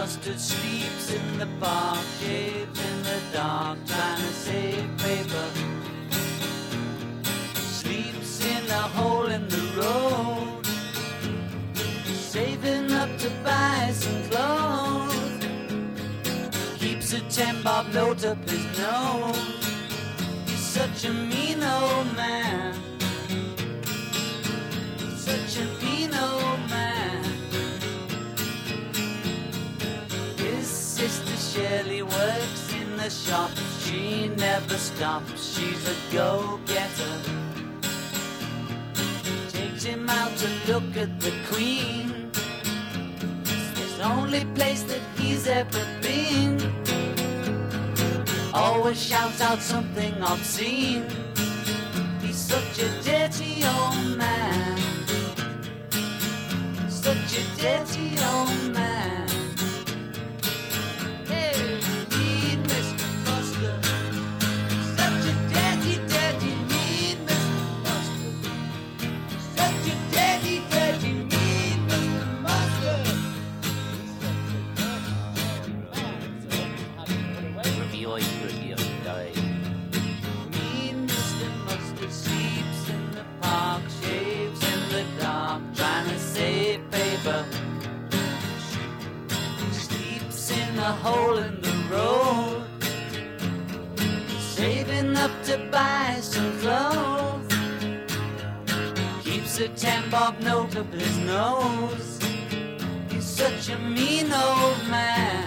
Mustard sleeps in the park, shaves in the dark, trying to save paper. Sleeps in a hole in the road, saving up to buy some clothes. Keeps a ten bob note up his nose. He's such a mean old Shirley works in the shop. She never stops. She's a go-getter. Takes him out to look at the Queen. It's the only place that he's ever been. Always shouts out something obscene. He's such a dirty old man. Such a dirty old man. Review. Sorry. Mean Mr. Mustard sleeps in the park, shaves in the dark, trying to save paper. Sleeps in a hole in the road, saving up to buy some clothes. Keeps a ten bob note up his nose. He's such a mean old man.